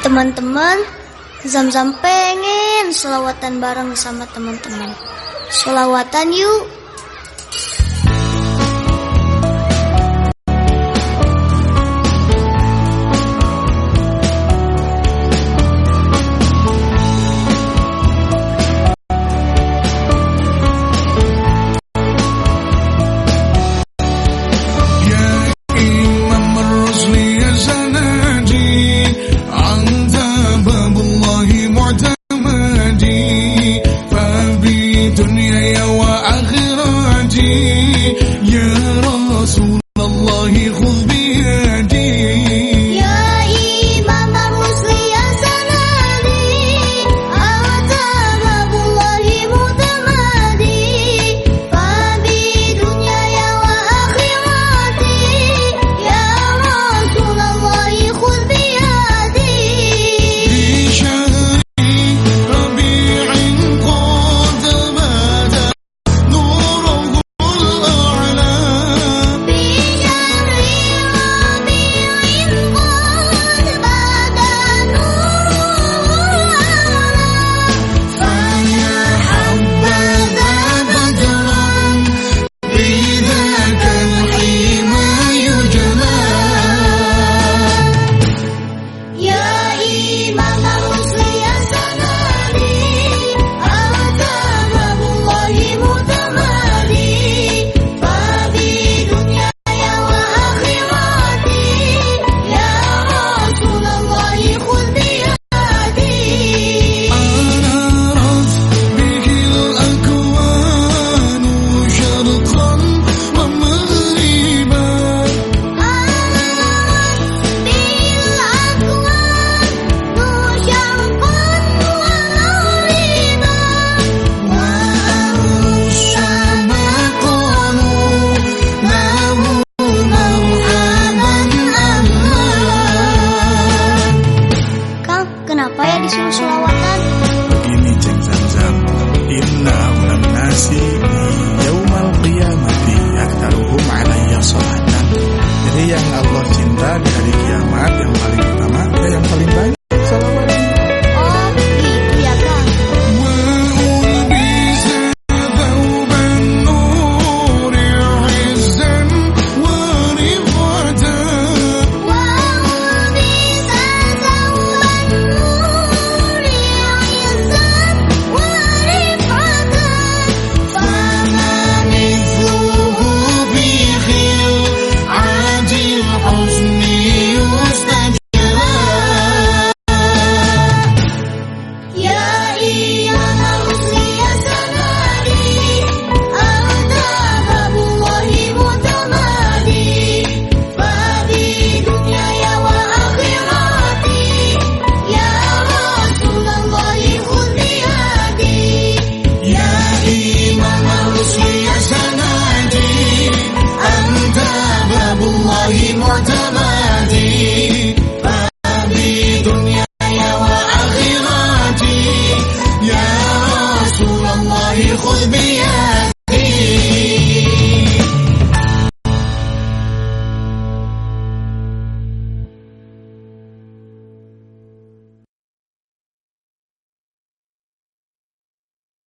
Teman-teman, Zam-Zam pengen selawatan bareng sama teman-teman. Selawatan yuk. Kenapa ya disuruh selawatan? Begini ceng zam-zam Inna ulam nasi with me.